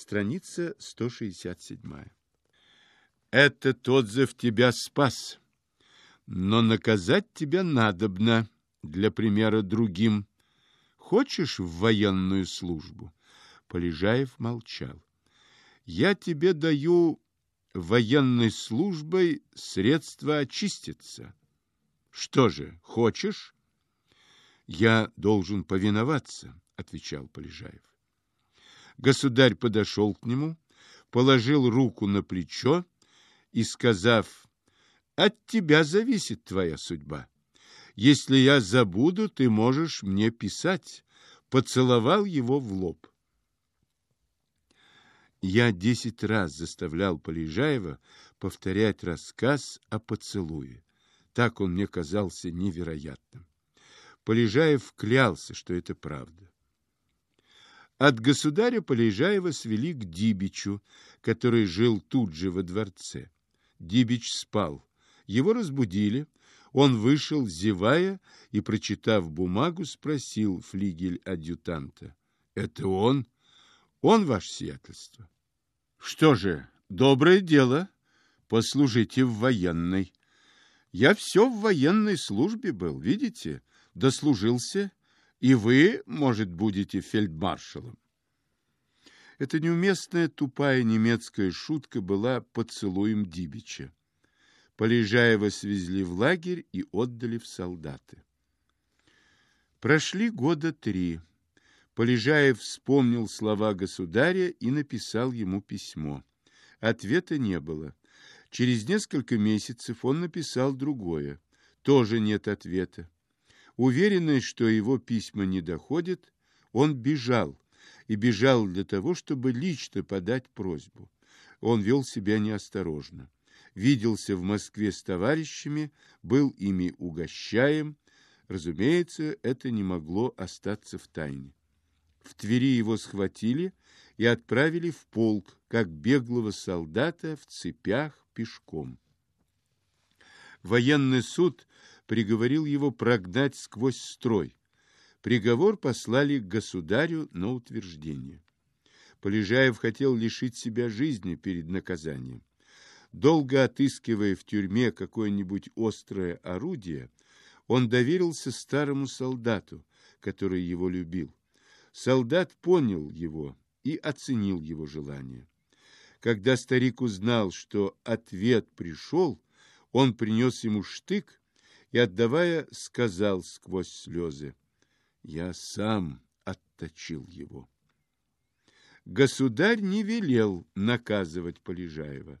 Страница 167. Этот отзыв тебя спас, но наказать тебя надобно, для примера другим. Хочешь в военную службу? Полежаев молчал. Я тебе даю военной службой средства очиститься. Что же, хочешь? Я должен повиноваться, отвечал Полежаев. Государь подошел к нему, положил руку на плечо и, сказав, «От тебя зависит твоя судьба. Если я забуду, ты можешь мне писать», поцеловал его в лоб. Я десять раз заставлял Полежаева повторять рассказ о поцелуе. Так он мне казался невероятным. Полежаев клялся, что это правда. От государя Полежаева свели к Дибичу, который жил тут же во дворце. Дибич спал. Его разбудили. Он вышел, зевая, и, прочитав бумагу, спросил флигель адъютанта. — Это он? Он, ваше сиятельство. — Что же, доброе дело. Послужите в военной. Я все в военной службе был, видите? Дослужился и вы, может, будете фельдмаршалом. Эта неуместная тупая немецкая шутка была поцелуем Дибича. Полежаева свезли в лагерь и отдали в солдаты. Прошли года три. Полежаев вспомнил слова государя и написал ему письмо. Ответа не было. Через несколько месяцев он написал другое. Тоже нет ответа. Уверенный, что его письма не доходят, он бежал, и бежал для того, чтобы лично подать просьбу. Он вел себя неосторожно. Виделся в Москве с товарищами, был ими угощаем. Разумеется, это не могло остаться в тайне. В Твери его схватили и отправили в полк, как беглого солдата в цепях пешком. Военный суд приговорил его прогнать сквозь строй. Приговор послали государю на утверждение. Полежаев хотел лишить себя жизни перед наказанием. Долго отыскивая в тюрьме какое-нибудь острое орудие, он доверился старому солдату, который его любил. Солдат понял его и оценил его желание. Когда старик узнал, что ответ пришел, он принес ему штык и, отдавая, сказал сквозь слезы, «Я сам отточил его». Государь не велел наказывать Полежаева.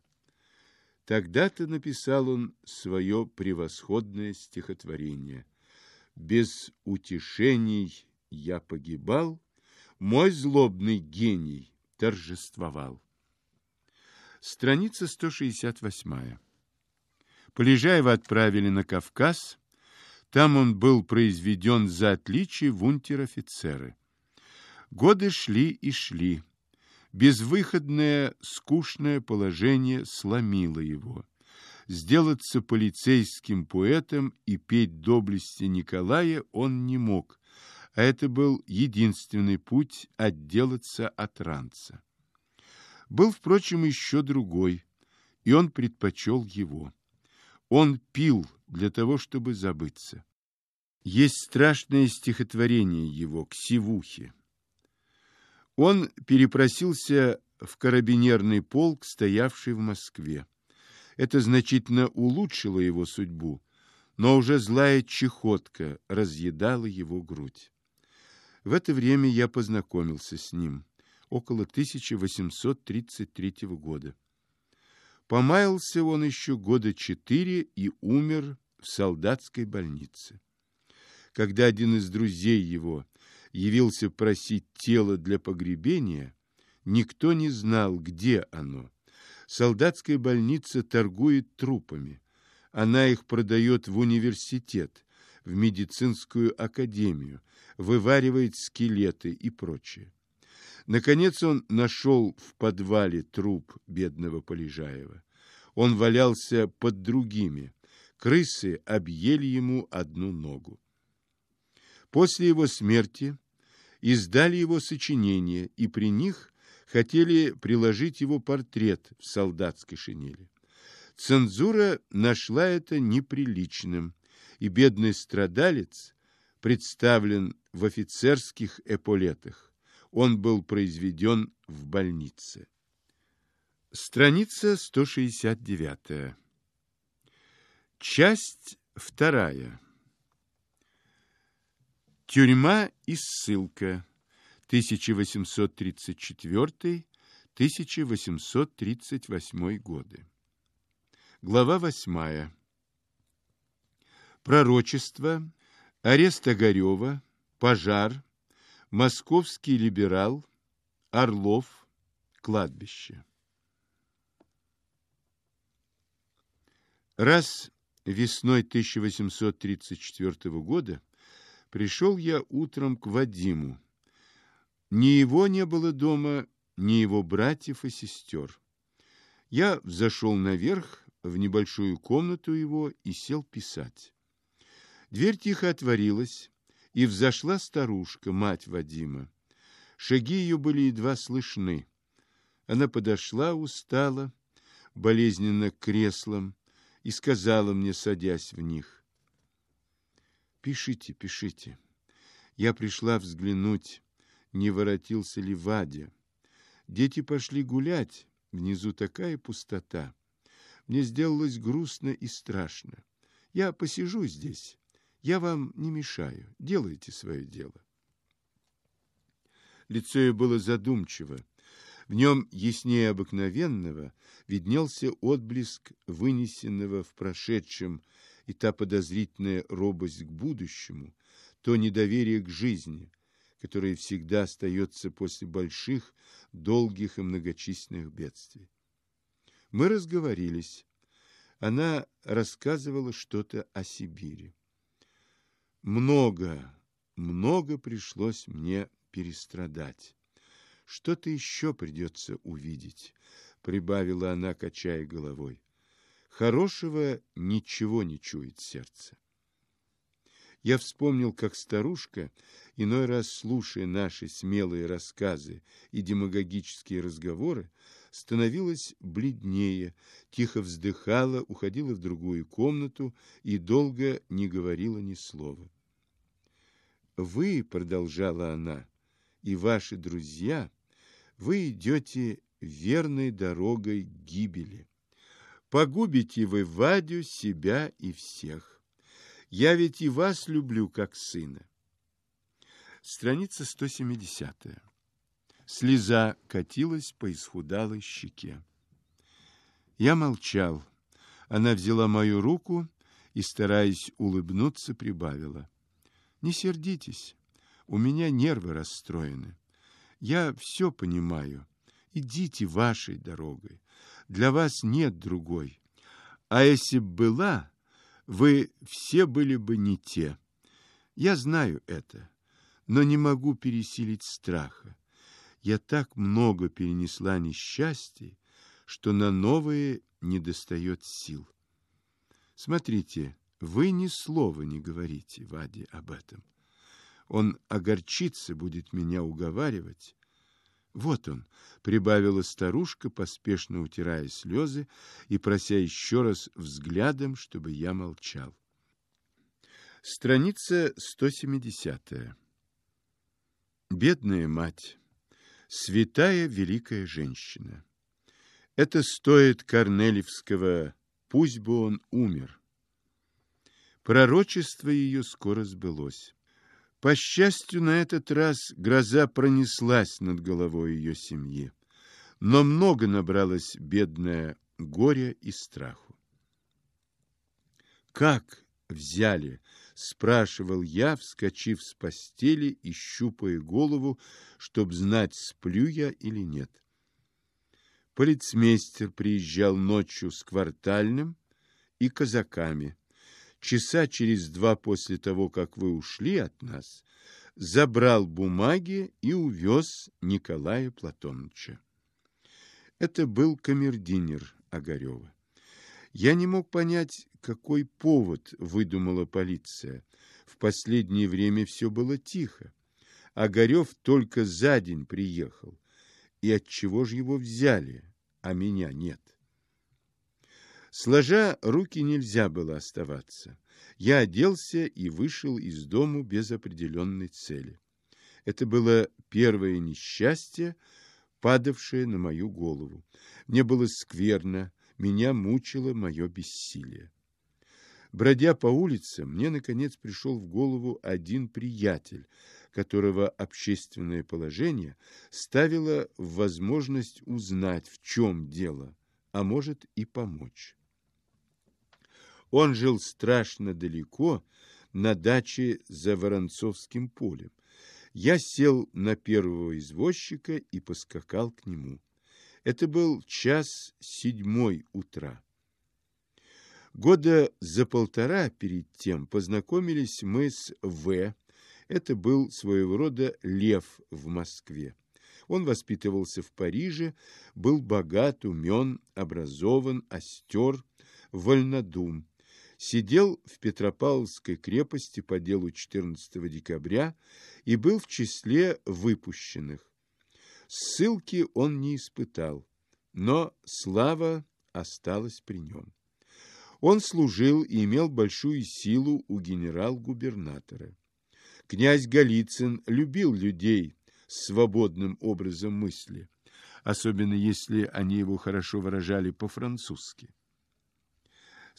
Тогда-то написал он свое превосходное стихотворение. «Без утешений я погибал, мой злобный гений торжествовал». Страница 168. Полежаева отправили на Кавказ. Там он был произведен за отличие в унтер-офицеры. Годы шли и шли. Безвыходное, скучное положение сломило его. Сделаться полицейским поэтом и петь доблести Николая он не мог, а это был единственный путь отделаться от ранца. Был, впрочем, еще другой, и он предпочел его. Он пил для того, чтобы забыться. Есть страшное стихотворение его к Сивухе. Он перепросился в карабинерный полк, стоявший в Москве. Это значительно улучшило его судьбу, но уже злая чехотка разъедала его грудь. В это время я познакомился с ним, около 1833 года. Помаялся он еще года четыре и умер в солдатской больнице. Когда один из друзей его явился просить тело для погребения, никто не знал, где оно. Солдатская больница торгует трупами. Она их продает в университет, в медицинскую академию, вываривает скелеты и прочее. Наконец он нашел в подвале труп бедного Полежаева. Он валялся под другими. Крысы объели ему одну ногу. После его смерти издали его сочинения, и при них хотели приложить его портрет в солдатской шинели. Цензура нашла это неприличным, и бедный страдалец представлен в офицерских эполетах. Он был произведен в больнице. Страница 169. Часть вторая. Тюрьма и ссылка. 1834-1838 годы. Глава 8. Пророчество, арест Огарева, пожар, московский либерал, Орлов, кладбище. Раз весной 1834 года пришел я утром к Вадиму. Ни его не было дома, ни его братьев и сестер. Я взошел наверх в небольшую комнату его и сел писать. Дверь тихо отворилась, и взошла старушка, мать Вадима. Шаги ее были едва слышны. Она подошла устала, болезненно к креслам, и сказала мне, садясь в них, «Пишите, пишите. Я пришла взглянуть, не воротился ли Вадя. Дети пошли гулять, внизу такая пустота. Мне сделалось грустно и страшно. Я посижу здесь. Я вам не мешаю. Делайте свое дело. Лицо ее было задумчиво. В нем яснее обыкновенного виднелся отблеск вынесенного в прошедшем и та подозрительная робость к будущему, то недоверие к жизни, которое всегда остается после больших, долгих и многочисленных бедствий. Мы разговорились. Она рассказывала что-то о Сибири. Много, много пришлось мне перестрадать. Что-то еще придется увидеть, прибавила она, качая головой. Хорошего ничего не чует сердце. Я вспомнил, как старушка, иной раз слушая наши смелые рассказы и демагогические разговоры, становилась бледнее, тихо вздыхала, уходила в другую комнату и долго не говорила ни слова. «Вы, — продолжала она, — и ваши друзья, вы идете верной дорогой гибели. Погубите вы Вадю, себя и всех. Я ведь и вас люблю, как сына. Страница 170. Слеза катилась по исхудалой щеке. Я молчал. Она взяла мою руку и, стараясь улыбнуться, прибавила. «Не сердитесь, у меня нервы расстроены. Я все понимаю. Идите вашей дорогой. Для вас нет другой. А если б была, вы все были бы не те. Я знаю это, но не могу пересилить страха. Я так много перенесла несчастий, что на новые не достает сил. Смотрите, вы ни слова не говорите Ваде об этом. Он огорчится, будет меня уговаривать. Вот он, прибавила старушка, поспешно утирая слезы и прося еще раз взглядом, чтобы я молчал. Страница 170. Бедная мать, святая великая женщина. Это стоит Корнелевского, пусть бы он умер. Пророчество ее скоро сбылось. По счастью, на этот раз гроза пронеслась над головой ее семьи, но много набралось бедное горя и страху. «Как взяли?» — спрашивал я, вскочив с постели и щупая голову, чтоб знать, сплю я или нет. Полицмейстер приезжал ночью с квартальным и казаками часа через два после того, как вы ушли от нас, забрал бумаги и увез Николая Платоновича. Это был камердинер Огарева. Я не мог понять, какой повод выдумала полиция. В последнее время все было тихо. Огарев только за день приехал, и от чего же его взяли, а меня нет? Сложа руки нельзя было оставаться. Я оделся и вышел из дому без определенной цели. Это было первое несчастье, падавшее на мою голову. Мне было скверно, меня мучило мое бессилие. Бродя по улице, мне, наконец, пришел в голову один приятель, которого общественное положение ставило в возможность узнать, в чем дело, а может и помочь. Он жил страшно далеко, на даче за Воронцовским полем. Я сел на первого извозчика и поскакал к нему. Это был час седьмой утра. Года за полтора перед тем познакомились мы с В. Это был своего рода лев в Москве. Он воспитывался в Париже, был богат, умен, образован, остер, вольнодум сидел в Петропавловской крепости по делу 14 декабря и был в числе выпущенных. Ссылки он не испытал, но слава осталась при нем. Он служил и имел большую силу у генерал-губернатора. Князь Голицын любил людей с свободным образом мысли, особенно если они его хорошо выражали по-французски.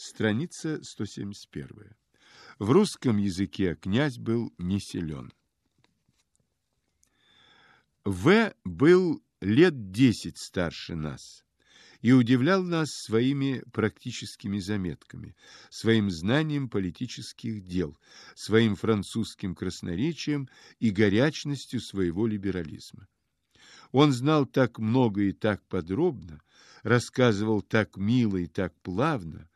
Страница 171. В русском языке князь был не силен. В. был лет десять старше нас и удивлял нас своими практическими заметками, своим знанием политических дел, своим французским красноречием и горячностью своего либерализма. Он знал так много и так подробно, рассказывал так мило и так плавно,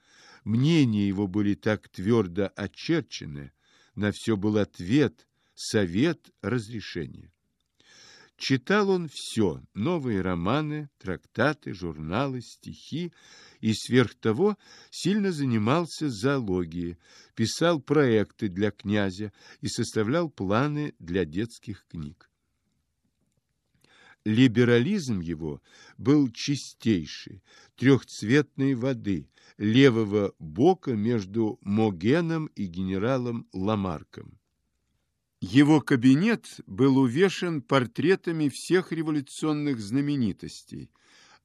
Мнения его были так твердо очерчены, на все был ответ, совет, разрешение. Читал он все, новые романы, трактаты, журналы, стихи, и сверх того сильно занимался зоологией, писал проекты для князя и составлял планы для детских книг. Либерализм его был чистейший, трехцветной воды, левого бока между Могеном и генералом Ламарком. Его кабинет был увешан портретами всех революционных знаменитостей,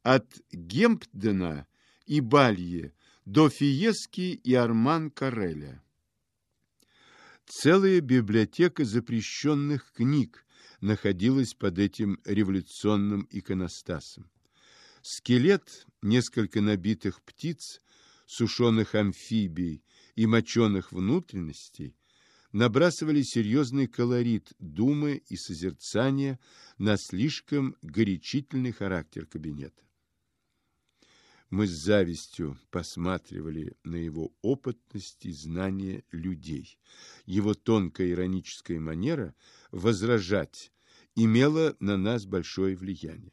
от Гемпдена и Балье до Фиески и Арман Кареля. Целая библиотека запрещенных книг, находилась под этим революционным иконостасом. Скелет, несколько набитых птиц, сушеных амфибий и моченых внутренностей набрасывали серьезный колорит думы и созерцания на слишком горячительный характер кабинета. Мы с завистью посматривали на его опытность и знание людей. Его тонкая ироническая манера возражать имела на нас большое влияние.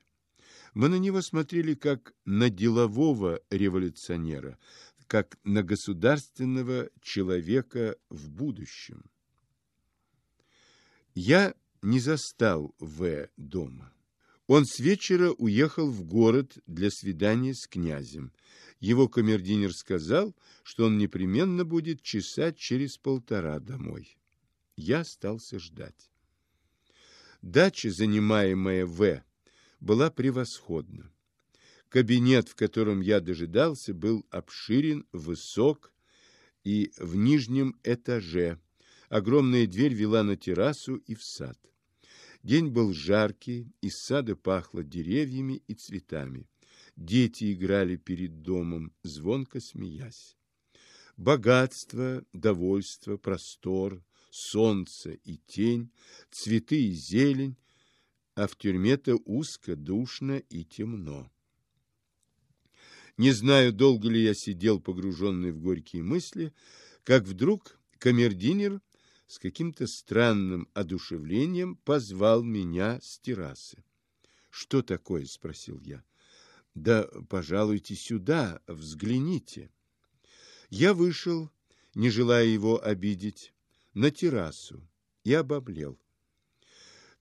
Мы на него смотрели как на делового революционера, как на государственного человека в будущем. Я не застал В. дома. Он с вечера уехал в город для свидания с князем. Его камердинер сказал, что он непременно будет часа через полтора домой. Я остался ждать. Дача, занимаемая В, была превосходна. Кабинет, в котором я дожидался, был обширен, высок и в нижнем этаже. Огромная дверь вела на террасу и в сад. День был жаркий, из сада пахло деревьями и цветами. Дети играли перед домом, звонко смеясь. Богатство, довольство, простор, солнце и тень, цветы и зелень, а в тюрьме-то узко, душно и темно. Не знаю, долго ли я сидел, погруженный в горькие мысли, как вдруг камердинер с каким-то странным одушевлением позвал меня с террасы. «Что такое?» — спросил я. «Да пожалуйте сюда, взгляните». Я вышел, не желая его обидеть, на террасу и обомлел.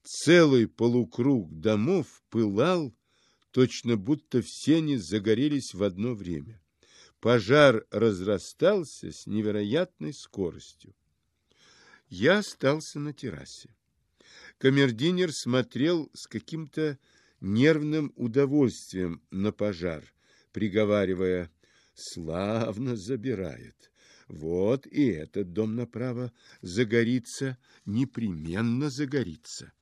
Целый полукруг домов пылал, точно будто все они загорелись в одно время. Пожар разрастался с невероятной скоростью. Я остался на террасе. Камердинер смотрел с каким-то нервным удовольствием на пожар, приговаривая «Славно забирает». Вот и этот дом направо загорится, непременно загорится.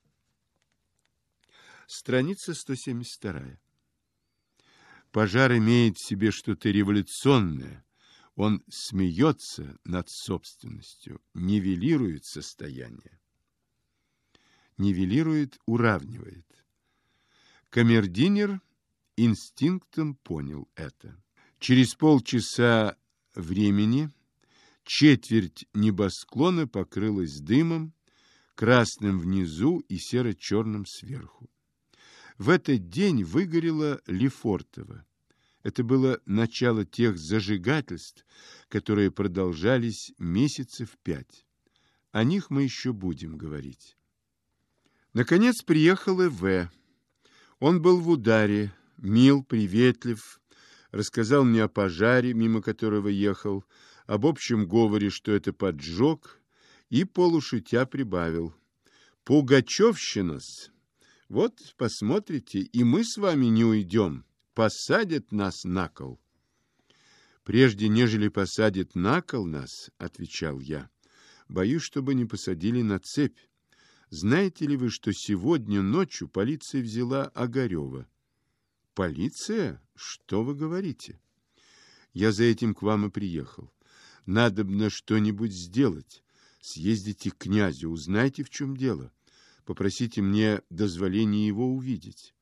Страница 172. Пожар имеет в себе что-то революционное. Он смеется над собственностью, нивелирует состояние. Нивелирует, уравнивает. Камердинер инстинктом понял это. Через полчаса времени четверть небосклона покрылась дымом, красным внизу и серо-черным сверху. В этот день выгорело Лефортово. Это было начало тех зажигательств, которые продолжались месяцев пять. О них мы еще будем говорить. Наконец приехал В. Он был в ударе, мил, приветлив, рассказал мне о пожаре, мимо которого ехал, об общем говоре, что это поджог, и полушутя прибавил. «Пугачевщина-с!» Вот, посмотрите, и мы с вами не уйдем. Посадят нас на кол. Прежде, нежели посадят на кол нас, отвечал я, боюсь, чтобы не посадили на цепь. Знаете ли вы, что сегодня ночью полиция взяла Огарева? Полиция? Что вы говорите? Я за этим к вам и приехал. Надобно что-нибудь сделать. Съездите к князю, узнайте, в чем дело попросите мне дозволения его увидеть.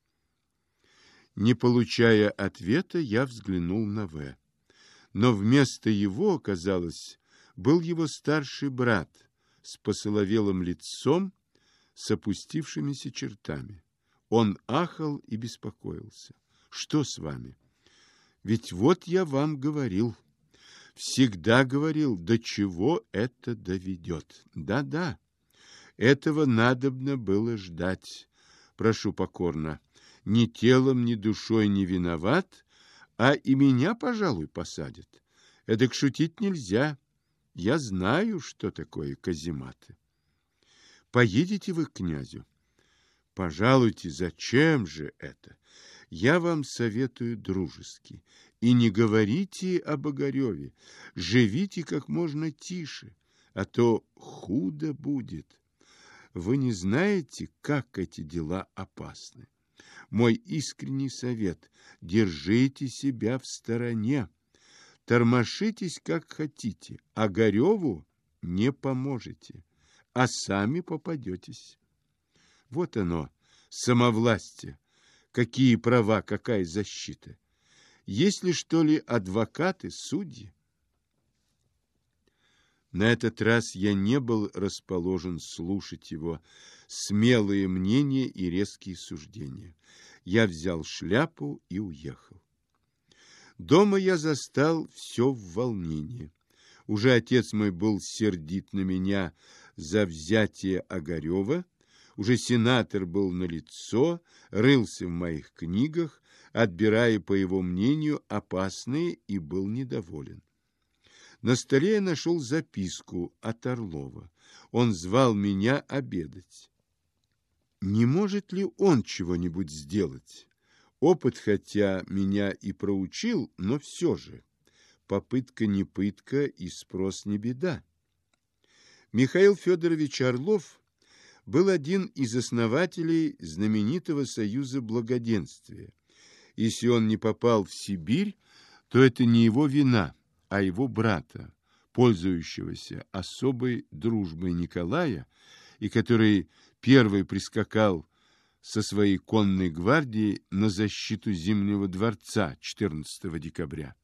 Не получая ответа, я взглянул на В. Но вместо его, казалось, был его старший брат с посоловелым лицом, с опустившимися чертами. Он ахал и беспокоился. «Что с вами? Ведь вот я вам говорил, всегда говорил, до чего это доведет. Да-да, этого надобно было ждать. Прошу покорно, ни телом, ни душой не виноват, а и меня, пожалуй, посадят. Эдак шутить нельзя. Я знаю, что такое казематы. Поедете вы к князю? Пожалуйте, зачем же это? Я вам советую дружески. И не говорите об Огареве. Живите как можно тише, а то худо будет. Вы не знаете, как эти дела опасны. Мой искренний совет – держите себя в стороне. Тормошитесь, как хотите, а Гореву не поможете, а сами попадетесь. Вот оно, самовластие. Какие права, какая защита. Есть ли, что ли, адвокаты, судьи? На этот раз я не был расположен слушать его смелые мнения и резкие суждения. Я взял шляпу и уехал. Дома я застал все в волнении. Уже отец мой был сердит на меня за взятие Огарева, уже сенатор был на лицо, рылся в моих книгах, отбирая, по его мнению, опасные и был недоволен. На столе я нашел записку от Орлова. Он звал меня обедать. Не может ли он чего-нибудь сделать? Опыт, хотя меня и проучил, но все же. Попытка не пытка и спрос не беда. Михаил Федорович Орлов был один из основателей знаменитого Союза Благоденствия. Если он не попал в Сибирь, то это не его вина – а его брата, пользующегося особой дружбой Николая, и который первый прискакал со своей конной гвардией на защиту Зимнего дворца 14 декабря.